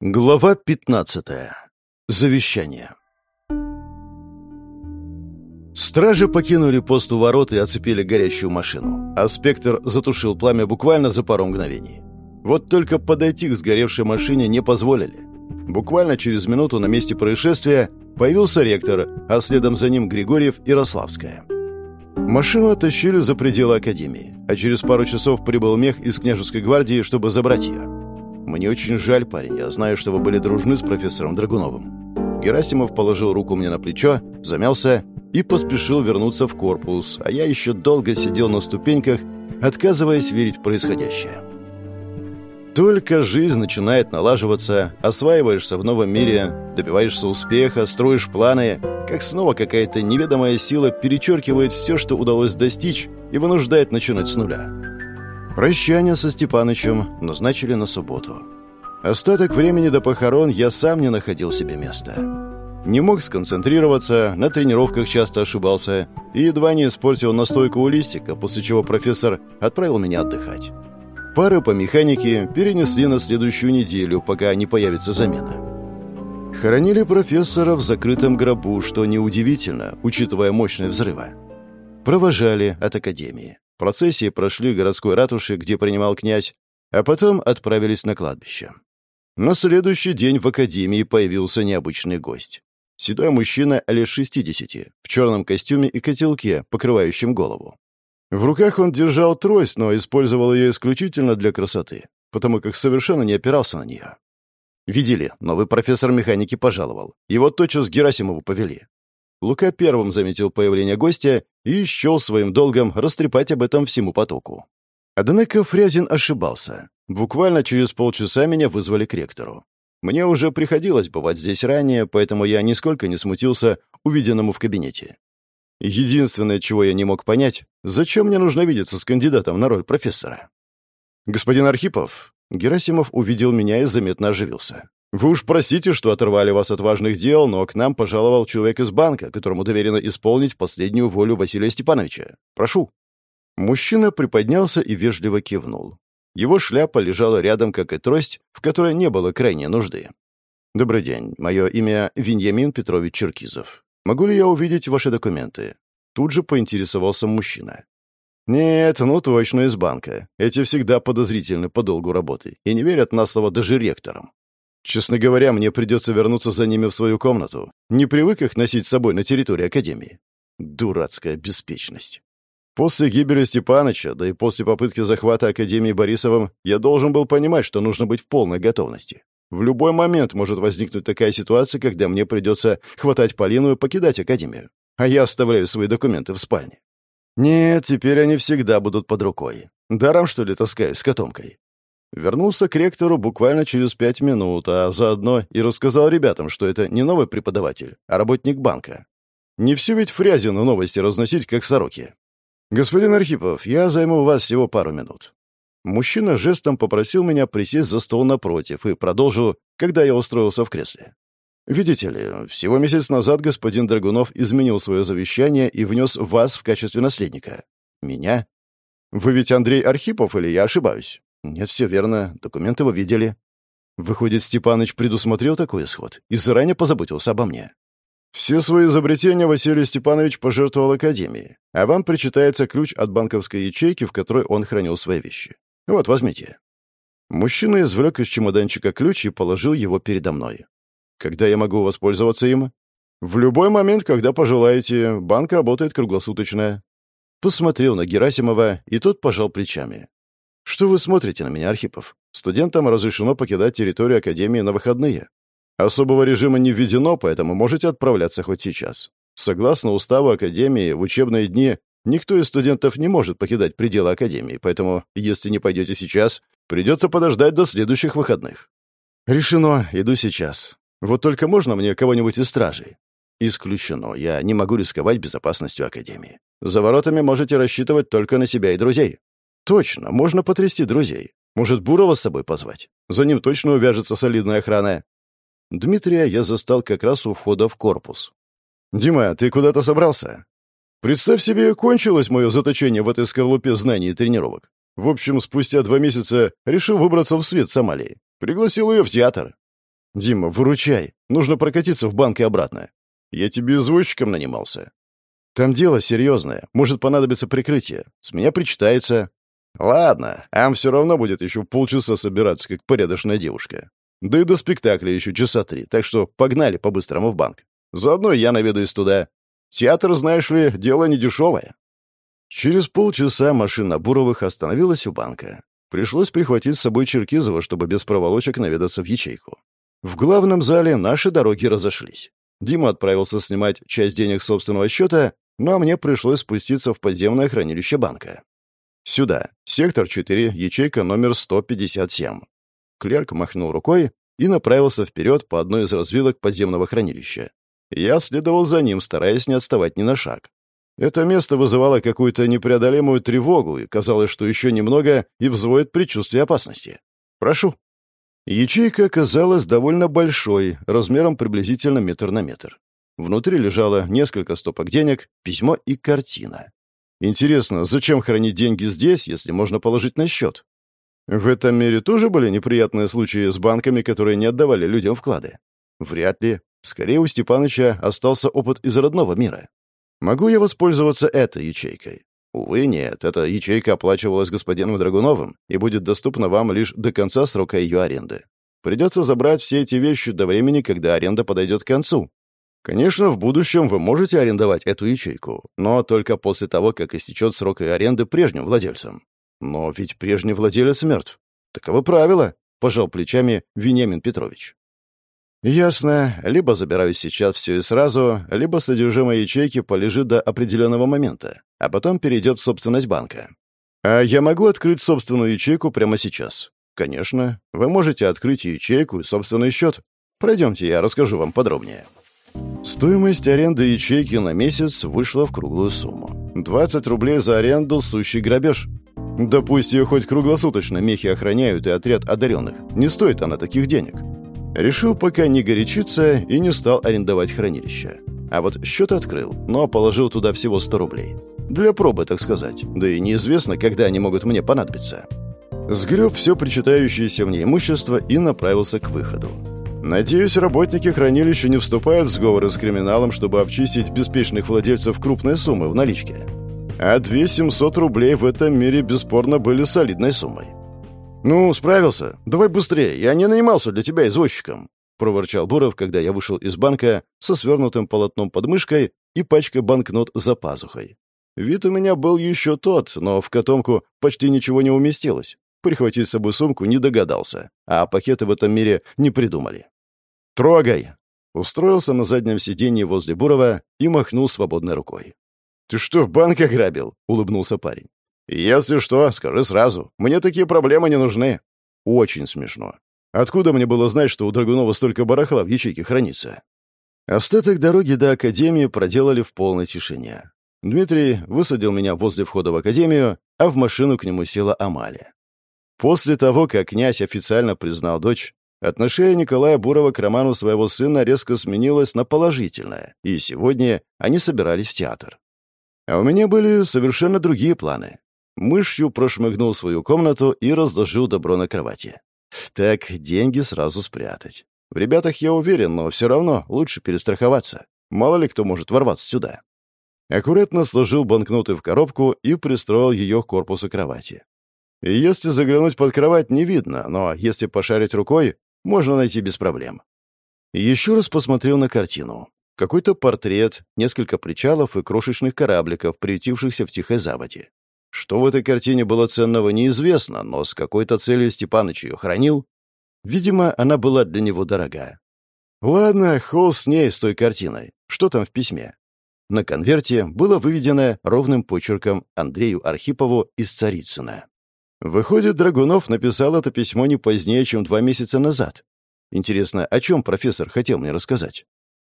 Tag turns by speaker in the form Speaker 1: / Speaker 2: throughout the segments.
Speaker 1: Глава 15. Завещание. Стражи покинули пост у ворот и оцепили горящую машину, а спектр затушил пламя буквально за пару мгновений. Вот только подойти к сгоревшей машине не позволили. Буквально через минуту на месте происшествия появился ректор, а следом за ним Григорьев и Рославская. Машину оттащили за пределы академии, а через пару часов прибыл мех из княжеской гвардии, чтобы забрать ее. «Мне очень жаль, парень. Я знаю, что вы были дружны с профессором Драгуновым». Герасимов положил руку мне на плечо, замялся и поспешил вернуться в корпус, а я еще долго сидел на ступеньках, отказываясь верить в происходящее. Только жизнь начинает налаживаться, осваиваешься в новом мире, добиваешься успеха, строишь планы, как снова какая-то неведомая сила перечеркивает все, что удалось достичь, и вынуждает начинать с нуля. Прощание со Степанычем назначили на субботу. Остаток времени до похорон я сам не находил себе места. Не мог сконцентрироваться, на тренировках часто ошибался и едва не испортил настойку у листика, после чего профессор отправил меня отдыхать. Пары по механике перенесли на следующую неделю, пока не появится замена. Хоронили профессора в закрытом гробу, что неудивительно, учитывая мощные взрывы. Провожали от академии. Процессии прошли городской ратуши, где принимал князь, а потом отправились на кладбище. На следующий день в академии появился необычный гость. Седой мужчина лет 60, в черном костюме и котелке, покрывающем голову. В руках он держал трость, но использовал ее исключительно для красоты, потому как совершенно не опирался на нее. Видели, новый профессор механики пожаловал. Его тотчас Герасимову повели. Лука первым заметил появление гостя и счел своим долгом растрепать об этом всему потоку. Однако Фрязин ошибался. Буквально через полчаса меня вызвали к ректору. Мне уже приходилось бывать здесь ранее, поэтому я нисколько не смутился увиденному в кабинете. Единственное, чего я не мог понять, зачем мне нужно видеться с кандидатом на роль профессора. «Господин Архипов», Герасимов увидел меня и заметно оживился. «Вы уж простите, что оторвали вас от важных дел, но к нам пожаловал человек из банка, которому доверено исполнить последнюю волю Василия Степановича. Прошу». Мужчина приподнялся и вежливо кивнул. Его шляпа лежала рядом, как и трость, в которой не было крайней нужды. «Добрый день. Мое имя Виньямин Петрович Черкизов. Могу ли я увидеть ваши документы?» Тут же поинтересовался мужчина. «Нет, ну точно из банка. Эти всегда подозрительны по долгу работы и не верят на слово даже ректорам. Честно говоря, мне придется вернуться за ними в свою комнату. Не привык их носить с собой на территории Академии. Дурацкая беспечность. После гибели Степаныча, да и после попытки захвата Академии Борисовым, я должен был понимать, что нужно быть в полной готовности. В любой момент может возникнуть такая ситуация, когда мне придется хватать Полину и покидать Академию. А я оставляю свои документы в спальне. Нет, теперь они всегда будут под рукой. Даром, что ли, таскаюсь с котомкой. Вернулся к ректору буквально через пять минут, а заодно и рассказал ребятам, что это не новый преподаватель, а работник банка. Не все ведь Фрязину новости разносить, как сороки. «Господин Архипов, я займу вас всего пару минут». Мужчина жестом попросил меня присесть за стол напротив и продолжил, когда я устроился в кресле. «Видите ли, всего месяц назад господин Драгунов изменил свое завещание и внес вас в качестве наследника. Меня? Вы ведь Андрей Архипов или я ошибаюсь?» «Нет, все верно. Документы вы видели». Выходит, Степаныч предусмотрел такой исход и заранее позаботился обо мне. Все свои изобретения Василий Степанович пожертвовал Академии, а вам причитается ключ от банковской ячейки, в которой он хранил свои вещи. Вот, возьмите. Мужчина извлек из чемоданчика ключ и положил его передо мной. Когда я могу воспользоваться им? В любой момент, когда пожелаете. Банк работает круглосуточно. Посмотрел на Герасимова, и тот пожал плечами. «Что вы смотрите на меня, Архипов? Студентам разрешено покидать территорию Академии на выходные. Особого режима не введено, поэтому можете отправляться хоть сейчас. Согласно уставу Академии, в учебные дни никто из студентов не может покидать пределы Академии, поэтому, если не пойдете сейчас, придется подождать до следующих выходных». «Решено. Иду сейчас. Вот только можно мне кого-нибудь из стражей?» «Исключено. Я не могу рисковать безопасностью Академии. За воротами можете рассчитывать только на себя и друзей». Точно, можно потрясти друзей. Может, Бурова с собой позвать? За ним точно увяжется солидная охрана. Дмитрия я застал как раз у входа в корпус. «Дима, ты куда-то собрался?» «Представь себе, кончилось мое заточение в этой скорлупе знаний и тренировок. В общем, спустя два месяца решил выбраться в свет с Амалией. Пригласил ее в театр. «Дима, выручай. Нужно прокатиться в банк и обратно. Я тебе извозчиком нанимался. Там дело серьезное. Может понадобиться прикрытие. С меня причитается. Ладно, ам все равно будет еще полчаса собираться, как порядочная девушка. Да и до спектакля еще часа три, так что погнали по-быстрому в банк. Заодно я наведаюсь туда. Театр, знаешь ли, дело не дешевое. Через полчаса машина Буровых остановилась у банка. Пришлось прихватить с собой Черкизова, чтобы без проволочек наведаться в ячейку. В главном зале наши дороги разошлись. Дима отправился снимать часть денег собственного счета, но мне пришлось спуститься в подземное хранилище банка. Сюда, сектор 4, ячейка номер 157. Клерк махнул рукой и направился вперед по одной из развилок подземного хранилища. Я следовал за ним, стараясь не отставать ни на шаг. Это место вызывало какую-то непреодолимую тревогу, и казалось, что еще немного и взводит предчувствие опасности. «Прошу». Ячейка оказалась довольно большой, размером приблизительно метр на метр. Внутри лежало несколько стопок денег, письмо и картина. Интересно, зачем хранить деньги здесь, если можно положить на счет? В этом мире тоже были неприятные случаи с банками, которые не отдавали людям вклады? Вряд ли. Скорее, у Степаныча остался опыт из родного мира. Могу я воспользоваться этой ячейкой? Увы, нет, эта ячейка оплачивалась господином Драгуновым и будет доступна вам лишь до конца срока ее аренды. Придется забрать все эти вещи до времени, когда аренда подойдет к концу. Конечно, в будущем вы можете арендовать эту ячейку, но только после того, как истечет срок аренды прежним владельцам. Но ведь прежний владелец мертв. Таковы правила, пожал плечами Вениамин Петрович. Ясно. Либо забираю сейчас все и сразу, либо содержимое ячейки полежит до определенного момента, а потом перейдет в собственность банка. А я могу открыть собственную ячейку прямо сейчас? Конечно. Вы можете открыть ячейку и собственный счет. Пройдемте, я расскажу вам подробнее. Стоимость аренды ячейки на месяц вышла в круглую сумму. 20 рублей за аренду – сущий грабеж. Да пусть ее хоть круглосуточно мехи охраняют и отряд одаренных. Не стоит она таких денег. Решил пока не горячиться и не стал арендовать хранилище. А вот счет открыл, но положил туда всего 100 рублей. Для пробы, так сказать. Да и неизвестно, когда они могут мне понадобиться. Сгреб все причитающееся мне имущество и направился к выходу. Надеюсь, работники хранилища не вступают в сговоры с криминалом, чтобы обчистить беспечных владельцев крупной суммы в наличке. А 2700 рублей в этом мире бесспорно были солидной суммой. «Ну, справился. Давай быстрее. Я не нанимался для тебя извозчиком», — проворчал Буров, когда я вышел из банка со свернутым полотном под мышкой и пачкой банкнот за пазухой. Вид у меня был еще тот, но в котомку почти ничего не уместилось. Прихватить с собой сумку не догадался, а пакеты в этом мире не придумали. «Трогай!» Устроился на заднем сиденье возле Бурова и махнул свободной рукой. «Ты что, банк ограбил?» — улыбнулся парень. «Если что, скажи сразу. Мне такие проблемы не нужны». «Очень смешно. Откуда мне было знать, что у Драгунова столько барахла в ячейке хранится?» Остаток дороги до Академии проделали в полной тишине. Дмитрий высадил меня возле входа в Академию, а в машину к нему села Амалия. После того, как князь официально признал дочь, отношение Николая Бурова к роману своего сына резко сменилось на положительное, и сегодня они собирались в театр. А у меня были совершенно другие планы. Мышью прошмыгнул свою комнату и разложил добро на кровати. Так, деньги сразу спрятать. В ребятах я уверен, но все равно лучше перестраховаться. Мало ли кто может ворваться сюда. Аккуратно сложил банкноты в коробку и пристроил ее к корпусу кровати. Если заглянуть под кровать, не видно, но если пошарить рукой, можно найти без проблем. Еще раз посмотрел на картину. Какой-то портрет, несколько причалов и крошечных корабликов, приютившихся в тихой заводе. Что в этой картине было ценного, неизвестно, но с какой-то целью Степаныч ее хранил. Видимо, она была для него дорога. Ладно, холл с ней, с той картиной. Что там в письме? На конверте было выведено ровным почерком Андрею Архипову из Царицына. Выходит, Драгунов написал это письмо не позднее, чем два месяца назад. Интересно, о чем профессор хотел мне рассказать?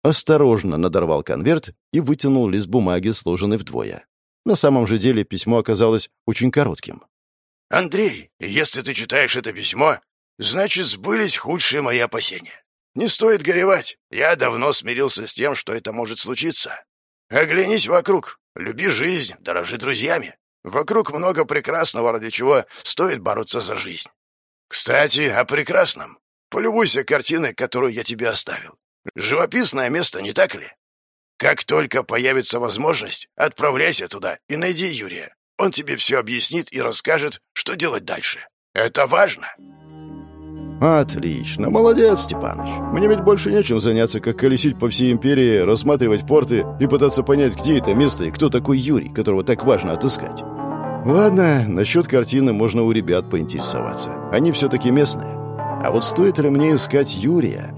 Speaker 1: осторожно надорвал конверт и вытянул лист бумаги, сложенный вдвое. На самом же деле письмо оказалось очень коротким.
Speaker 2: «Андрей, если ты читаешь это письмо, значит, сбылись худшие мои опасения. Не стоит горевать. Я давно смирился с тем, что это может случиться. Оглянись вокруг. Люби жизнь, дорожи друзьями. Вокруг много прекрасного, ради чего стоит бороться за жизнь. Кстати, о прекрасном. полюбуйся картиной, которую я тебе оставил. Живописное место, не так ли? Как только появится возможность, отправляйся туда и найди Юрия. Он тебе все объяснит и расскажет, что делать дальше. Это важно.
Speaker 1: Отлично. Молодец, Степаныч. Мне ведь больше нечем заняться, как колесить по всей империи, рассматривать порты и пытаться понять, где это место и кто такой Юрий, которого так важно отыскать. Ладно, насчет картины можно у ребят поинтересоваться. Они все-таки местные. А вот стоит ли мне искать Юрия?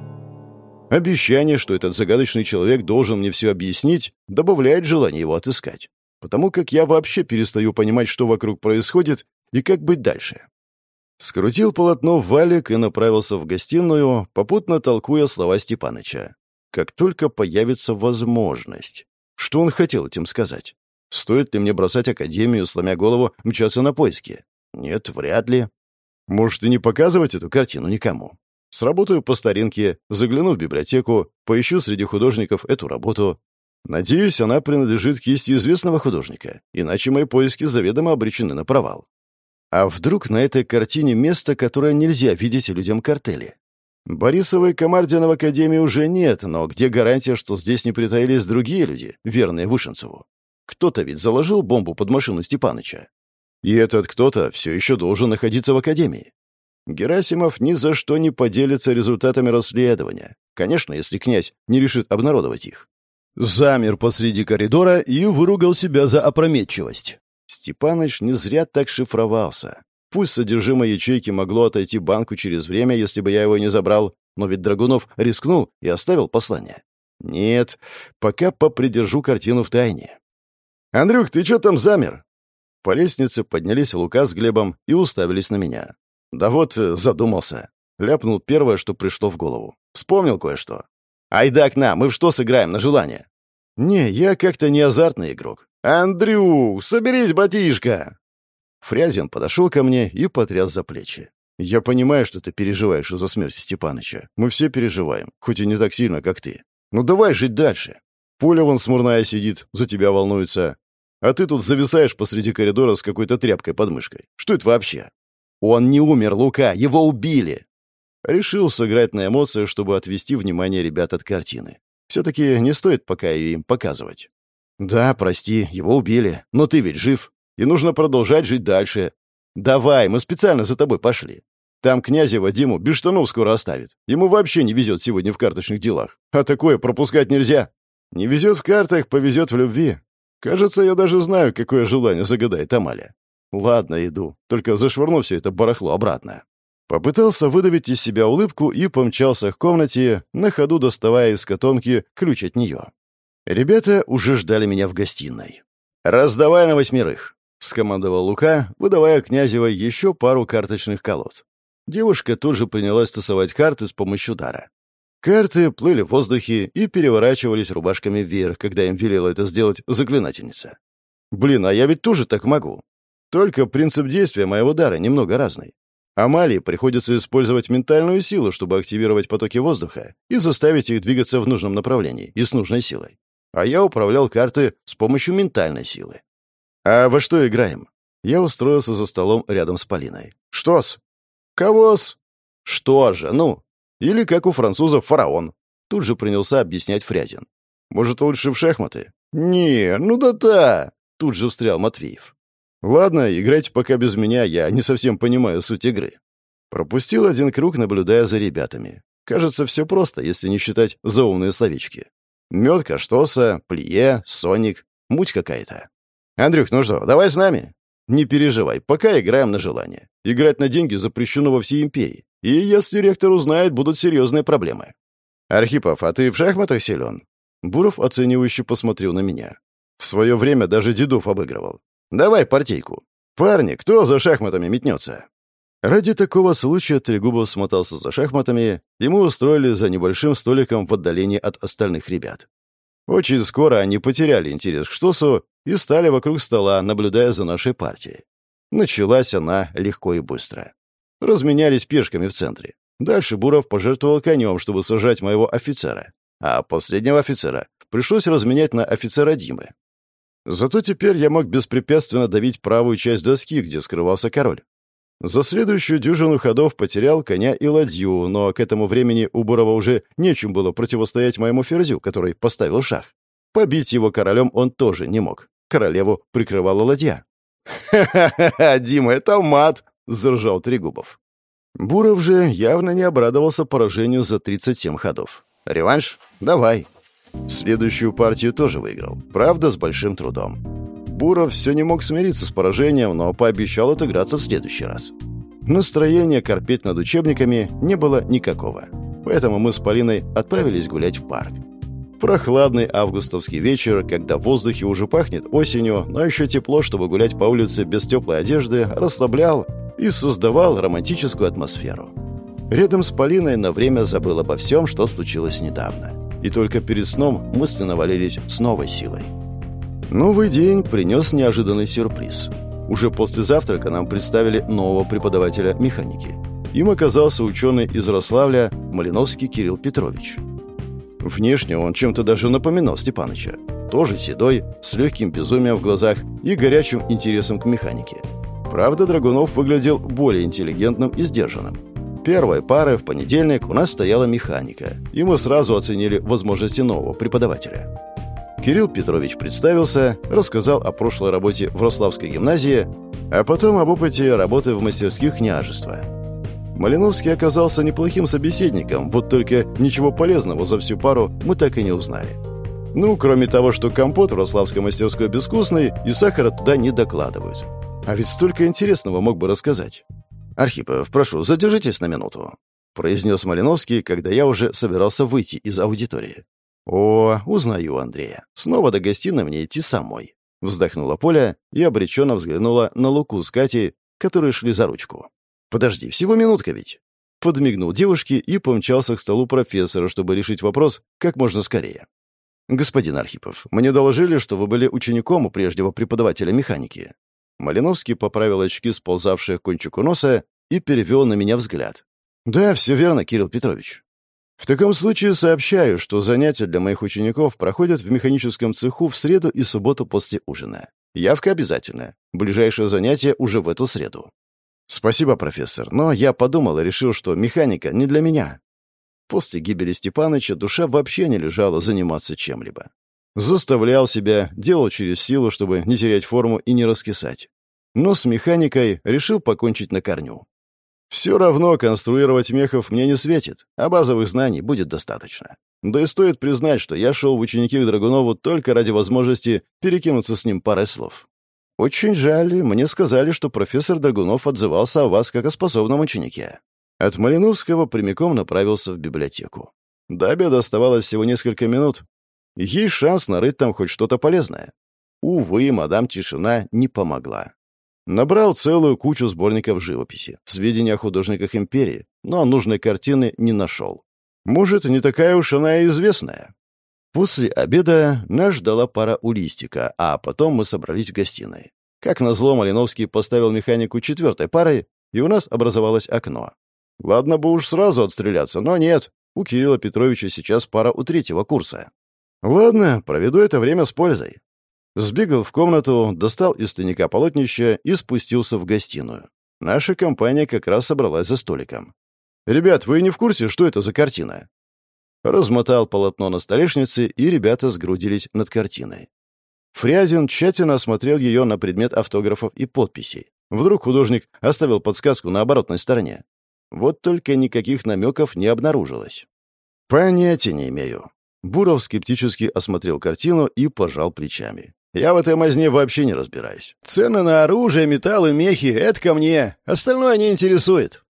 Speaker 1: Обещание, что этот загадочный человек должен мне все объяснить, добавляет желание его отыскать. Потому как я вообще перестаю понимать, что вокруг происходит и как быть дальше. Скрутил полотно в валик и направился в гостиную, попутно толкуя слова Степаныча. Как только появится возможность. Что он хотел этим сказать? Стоит ли мне бросать академию, сломя голову, мчаться на поиски? Нет, вряд ли. Может, и не показывать эту картину никому. Сработаю по старинке, загляну в библиотеку, поищу среди художников эту работу. Надеюсь, она принадлежит кисти известного художника, иначе мои поиски заведомо обречены на провал. А вдруг на этой картине место, которое нельзя видеть людям картели? Борисова и Комардина в Академии уже нет, но где гарантия, что здесь не притаились другие люди, верные Вышинцеву? Кто-то ведь заложил бомбу под машину Степаныча. И этот кто-то все еще должен находиться в Академии. Герасимов ни за что не поделится результатами расследования. Конечно, если князь не решит обнародовать их. Замер посреди коридора и выругал себя за опрометчивость. Степаныч не зря так шифровался. Пусть содержимое ячейки могло отойти банку через время, если бы я его не забрал, но ведь Драгунов рискнул и оставил послание. Нет, пока попридержу картину в тайне. «Андрюх, ты что там замер?» По лестнице поднялись Лука с Глебом и уставились на меня. «Да вот, э, задумался». Ляпнул первое, что пришло в голову. Вспомнил кое-что. «Айда к нам, мы в что сыграем на желание?» «Не, я как-то не азартный игрок. «Андрю, соберись, братишка!» Фрязин подошел ко мне и потряс за плечи. «Я понимаю, что ты переживаешь из-за смерти Степаныча. Мы все переживаем, хоть и не так сильно, как ты. Ну давай жить дальше. Поля вон смурная сидит, за тебя волнуется. А ты тут зависаешь посреди коридора с какой-то тряпкой под мышкой. Что это вообще?» «Он не умер, Лука, его убили!» Решил сыграть на эмоциях, чтобы отвести внимание ребят от картины. Все-таки не стоит пока ее им показывать. «Да, прости, его убили, но ты ведь жив, и нужно продолжать жить дальше. Давай, мы специально за тобой пошли. Там князева Диму без штанов скоро оставит. Ему вообще не везет сегодня в карточных делах. А такое пропускать нельзя. Не везет в картах, повезет в любви. Кажется, я даже знаю, какое желание загадает Амаля. Ладно, иду, только зашвырну все это барахло обратно». Попытался выдавить из себя улыбку и помчался к комнате, на ходу доставая из котомки ключ от нее. Ребята уже ждали меня в гостиной. «Раздавай на восьмерых», — скомандовал Лука, выдавая Князевой еще пару карточных колод. Девушка тут же принялась тасовать карты с помощью дара. Карты плыли в воздухе и переворачивались рубашками вверх, когда им велела это сделать заклинательница. «Блин, а я ведь тоже так могу. Только принцип действия моего дара немного разный. Амалии приходится использовать ментальную силу, чтобы активировать потоки воздуха и заставить их двигаться в нужном направлении и с нужной силой а я управлял картой с помощью ментальной силы. «А во что играем?» Я устроился за столом рядом с Полиной. «Что-с?» «Кого-с?» «Что же, ну?» Или, как у французов, фараон. Тут же принялся объяснять Фрязин. «Может, лучше в шахматы?» «Не, ну да-да!» Тут же встрял Матвеев. «Ладно, играйте пока без меня, я не совсем понимаю суть игры». Пропустил один круг, наблюдая за ребятами. Кажется, все просто, если не считать заумные словечки. Метка, штоса, плие, соник. Муть какая-то. Андрюх, ну что, давай с нами? Не переживай, пока играем на желание. Играть на деньги запрещено во всей империи. И если ректор узнает, будут серьезные проблемы. Архипов, а ты в шахматах силен? Буров оценивающе посмотрел на меня. В свое время даже дедов обыгрывал. Давай партийку. Парни, кто за шахматами метнется? Ради такого случая Трегубов смотался за шахматами, мы устроили за небольшим столиком в отдалении от остальных ребят. Очень скоро они потеряли интерес к Штосу и стали вокруг стола, наблюдая за нашей партией. Началась она легко и быстро. Разменялись пешками в центре. Дальше Буров пожертвовал конем, чтобы сажать моего офицера. А последнего офицера пришлось разменять на офицера Димы. Зато теперь я мог беспрепятственно давить правую часть доски, где скрывался король. За следующую дюжину ходов потерял коня и ладью, но к этому времени у Бурова уже нечем было противостоять моему ферзю, который поставил шах. Побить его королем он тоже не мог. Королеву прикрывала ладья. «Ха-ха-ха, Дима, это мат!» — заржал Трегубов. Буров же явно не обрадовался поражению за 37 ходов. «Реванш? Давай!» Следующую партию тоже выиграл, правда, с большим трудом. Буров все не мог смириться с поражением, но пообещал отыграться в следующий раз. Настроения корпеть над учебниками не было никакого. Поэтому мы с Полиной отправились гулять в парк. Прохладный августовский вечер, когда в воздухе уже пахнет осенью, но еще тепло, чтобы гулять по улице без теплой одежды, расслаблял и создавал романтическую атмосферу. Рядом с Полиной на время забыл обо всем, что случилось недавно. И только перед сном мысленно валились с новой силой. Новый день принес неожиданный сюрприз. Уже после завтрака нам представили нового преподавателя механики. Им оказался ученый из Рославля Малиновский Кирилл Петрович. Внешне он чем-то даже напоминал Степаныча. Тоже седой, с легким безумием в глазах и горячим интересом к механике. Правда, Драгунов выглядел более интеллигентным и сдержанным. Первой парой в понедельник у нас стояла механика, и мы сразу оценили возможности нового преподавателя. Кирилл Петрович представился, рассказал о прошлой работе в Рославской гимназии, а потом об опыте работы в мастерских княжества. Малиновский оказался неплохим собеседником, вот только ничего полезного за всю пару мы так и не узнали. Ну, кроме того, что компот в Рославской мастерской безвкусный, и сахара туда не докладывают. А ведь столько интересного мог бы рассказать. «Архипов, прошу, задержитесь на минуту», — произнес Малиновский, когда я уже собирался выйти из аудитории. «О, узнаю Андрея. Снова до гостиной мне идти самой». Вздохнула Поля и обреченно взглянула на Луку с Катей, которые шли за ручку. «Подожди, всего минутка ведь». Подмигнул девушке и помчался к столу профессора, чтобы решить вопрос как можно скорее. «Господин Архипов, мне доложили, что вы были учеником у прежнего преподавателя механики». Малиновский поправил очки, сползавшие к кончику носа, и перевел на меня взгляд. «Да, все верно, Кирилл Петрович. В таком случае сообщаю, что занятия для моих учеников проходят в механическом цеху в среду и субботу после ужина. Явка обязательная. Ближайшее занятие уже в эту среду. Спасибо, профессор, но я подумал и решил, что механика не для меня. После гибели Степаныча душа вообще не лежала заниматься чем-либо. Заставлял себя, делал через силу, чтобы не терять форму и не раскисать. Но с механикой решил покончить на корню. Все равно конструировать мехов мне не светит, а базовых знаний будет достаточно. Да и стоит признать, что я шел в ученики к Драгунову только ради возможности перекинуться с ним парой слов. Очень жаль, мне сказали, что профессор Драгунов отзывался о вас как о способном ученике. От Малиновского прямиком направился в библиотеку. До обеда оставалось всего несколько минут. Есть шанс нарыть там хоть что-то полезное. Увы, мадам Тишина не помогла. Набрал целую кучу сборников живописи, сведения о художниках империи, но нужной картины не нашел. Может, не такая уж она и известная. После обеда нас ждала пара у листика, а потом мы собрались в гостиной. Как назло, Малиновский поставил механику четвертой парой, и у нас образовалось окно. Ладно бы уж сразу отстреляться, но нет. У Кирилла Петровича сейчас пара у третьего курса. Ладно, проведу это время с пользой. Сбегал в комнату, достал из тайника полотнище и спустился в гостиную. Наша компания как раз собралась за столиком. «Ребят, вы не в курсе, что это за картина?» Размотал полотно на столешнице, и ребята сгрудились над картиной. Фрязин тщательно осмотрел ее на предмет автографов и подписей. Вдруг художник оставил подсказку на оборотной стороне. Вот только никаких намеков не обнаружилось. «Понятия не имею». Буров скептически осмотрел картину и пожал плечами. Я в этой мазне вообще не разбираюсь. Цены на оружие, металлы, мехи — это ко мне. Остальное не интересует.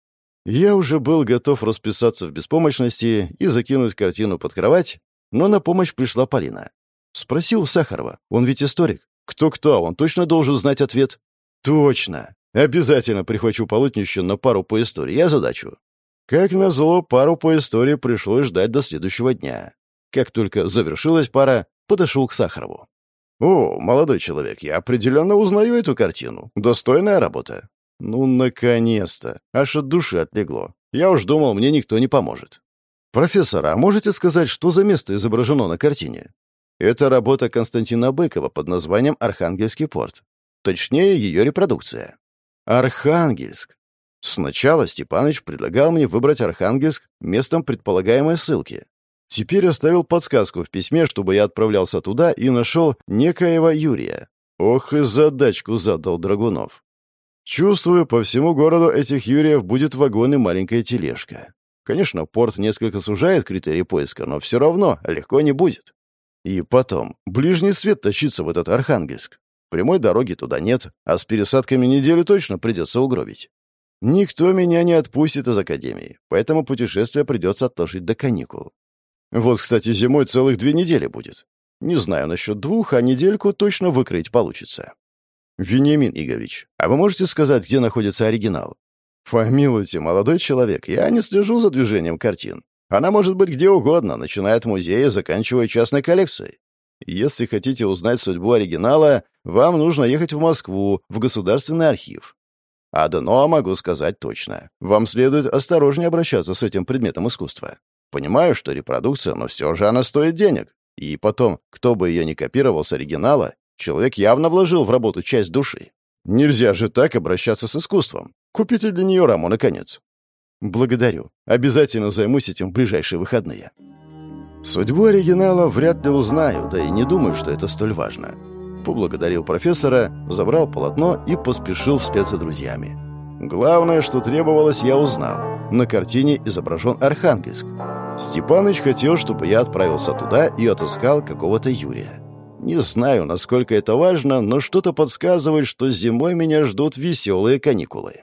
Speaker 1: Я уже был готов расписаться в беспомощности и закинуть картину под кровать, но на помощь пришла Полина. Спроси у Сахарова, он ведь историк. Кто-кто, он точно должен знать ответ. Точно. Обязательно прихвачу полотнище на пару по истории, я задачу. Как назло, пару по истории пришлось ждать до следующего дня. Как только завершилась пара, подошел к Сахарову. «О, молодой человек, я определенно узнаю эту картину. Достойная работа». «Ну, наконец-то! Аж от души отлегло. Я уж думал, мне никто не поможет». «Профессор, а можете сказать, что за место изображено на картине?» Это работа Константина Быкова под названием «Архангельский порт». Точнее, ее репродукция. Архангельск. Сначала Степаныч предлагал мне выбрать Архангельск местом предполагаемой ссылки. Теперь оставил подсказку в письме, чтобы я отправлялся туда и нашел некоего Юрия. Ох и задачку задал Драгунов. Чувствую, по всему городу этих Юриев будет вагон и маленькая тележка. Конечно, порт несколько сужает критерии поиска, но все равно легко не будет. И потом, ближний свет тащится в этот Архангельск. Прямой дороги туда нет, а с пересадками неделю точно придется угробить. Никто меня не отпустит из академии, поэтому путешествие придется отложить до каникул. Вот, кстати, зимой целых две недели будет. Не знаю насчет двух, а недельку точно выкроить получится. Вениамин Игоревич, а вы можете сказать, где находится оригинал? Помилуйте, молодой человек, я не слежу за движением картин. Она может быть где угодно, начиная от музея, заканчивая частной коллекцией. Если хотите узнать судьбу оригинала, вам нужно ехать в Москву, в Государственный архив. Одно могу сказать точно. Вам следует осторожнее обращаться с этим предметом искусства. Понимаю, что репродукция, но все же она стоит денег. И потом, кто бы ее ни копировал с оригинала, человек явно вложил в работу часть души. Нельзя же так обращаться с искусством. Купите для нее раму, наконец. Благодарю. Обязательно займусь этим в ближайшие выходные. Судьбу оригинала вряд ли узнаю, да и не думаю, что это столь важно. Поблагодарил профессора, забрал полотно и поспешил вслед за друзьями. Главное, что требовалось, я узнал. На картине изображен Архангельск. Степаныч хотел, чтобы я отправился туда и отыскал какого-то Юрия. Не знаю, насколько это важно, но что-то подсказывает, что зимой меня ждут веселые каникулы.